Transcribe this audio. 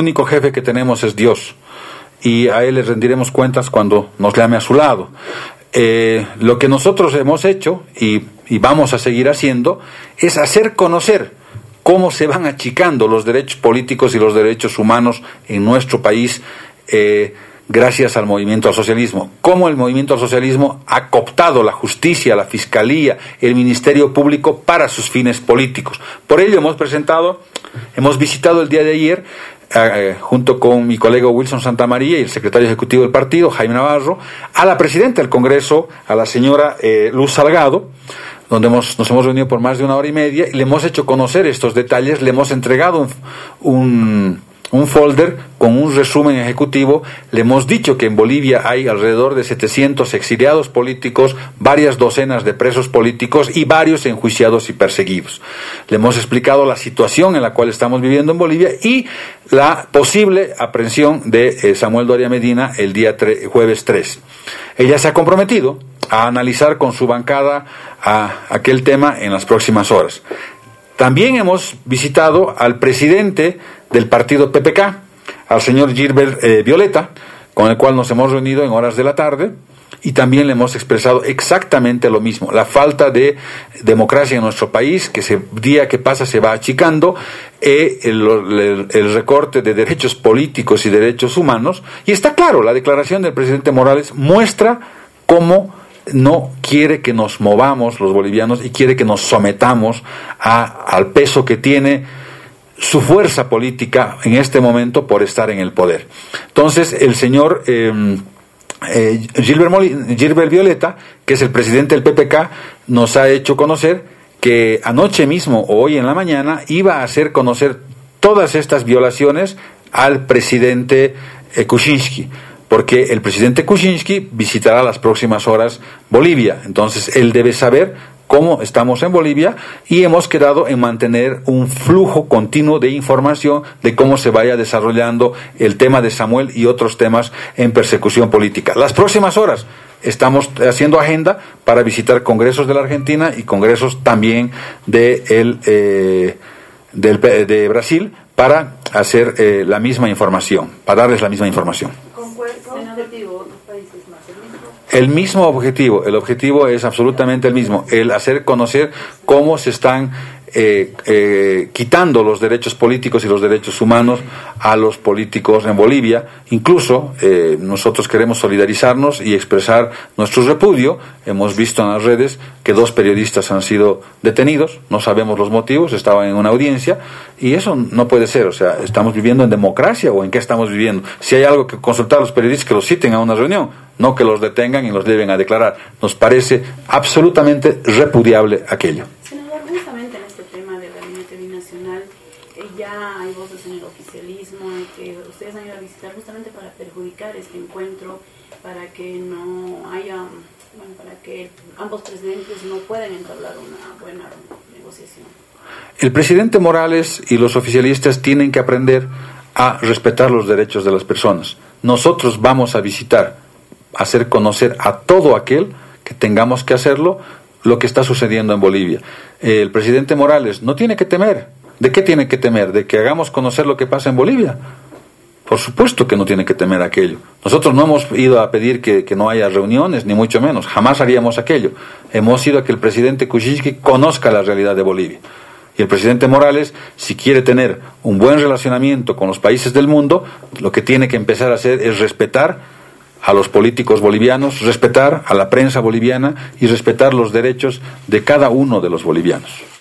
único jefe que tenemos es Dios y a Él le rendiremos cuentas cuando nos llame a su lado. Eh, lo que nosotros hemos hecho y, vamos a seguir haciendo es hacer conocer cómo se van achicando los derechos políticos y los derechos humanos en nuestro país. Eh, gracias al movimiento al socialismo. Cómo el movimiento al socialismo ha cooptado la justicia, la fiscalía, el Ministerio Público para sus fines políticos. Por ello hemos presentado, hemos visitado el día de ayer eh, junto con mi colega Wilson Santamaría y el secretario ejecutivo del partido, Jaime Navarro, a la presidenta del Congreso, a la señora eh, Luz Salgado, donde hemos, nos hemos reunido por más de una hora y media y le hemos hecho conocer estos detalles, le hemos entregado un un folder con un resumen ejecutivo. Le hemos dicho que en Bolivia hay alrededor de 700 exiliados políticos, varias docenas de presos políticos y varios enjuiciados y perseguidos. Le hemos explicado la situación en la cual estamos viviendo en Bolivia y la posible aprehensión de eh, Samuel Doria Medina el día jueves 3. Ella se ha comprometido a analizar con su bancada aquel tema en las próximas horas. También hemos visitado al presidente del partido PPK, al señor Gilbert eh, Violeta, con el cual nos hemos reunido en horas de la tarde y también le hemos expresado exactamente lo mismo, la falta de democracia en nuestro país, que ese día que pasa se va achicando, el, el, recorte de derechos políticos y derechos humanos, y está claro, la declaración del presidente Morales muestra cómo no quiere que nos movamos los bolivianos y quiere que nos sometamos a, al peso que tiene su fuerza política en este momento por estar en el poder. Entonces, el señor em, eh, Gilbert, Violeta, que es el presidente del PPK, nos ha hecho conocer que anoche mismo o hoy en la mañana iba a hacer conocer todas estas violaciones al presidente eh, Kuczynski porque el presidente Kuczynski visitará las próximas horas Bolivia. Entonces, él debe saber cómo estamos en Bolivia y hemos quedado en mantener un flujo continuo de información de cómo se vaya desarrollando el tema de Samuel y otros temas en persecución política. Las próximas horas estamos haciendo agenda para visitar congresos de la Argentina y congresos también de, el, eh, de Brasil para hacer eh, la misma información, para darles la misma información. El mismo objetivo, el objetivo es absolutamente el mismo, el hacer conocer cómo se están eh, eh, quitando los derechos políticos y los derechos humanos a los políticos en Bolivia. Incluso eh, nosotros queremos solidarizarnos y expresar nuestro repudio. Hemos visto en las redes que dos periodistas han sido detenidos, no sabemos los motivos, estaban en una audiencia y eso no puede ser. O sea, ¿estamos viviendo en democracia o en qué estamos viviendo? Si hay algo que consultar a los periodistas, que los citen a una reunión, no que los detengan y los lleven a declarar. Nos parece absolutamente repudiable aquello. Este encuentro para que no haya, para que ambos presidentes no puedan entablar una buena negociación. El presidente Morales y los oficialistas tienen que aprender a respetar los derechos de las personas. Nosotros vamos a visitar, a hacer conocer a todo aquel que tengamos que hacerlo lo que está sucediendo en Bolivia. El presidente Morales no tiene que temer. ¿De qué tiene que temer? ¿De que hagamos conocer lo que pasa en Bolivia? Por supuesto que no tiene que temer aquello. Nosotros no hemos ido a pedir que, no haya reuniones, ni mucho menos. Jamás haríamos aquello. Hemos ido a que el presidente Kuczynski conozca la realidad de Bolivia. Y el presidente Morales, si quiere tener un buen relacionamiento con los países del mundo, lo que tiene que empezar a hacer es respetar a los políticos bolivianos, respetar a la prensa boliviana y respetar los derechos de cada uno de los bolivianos.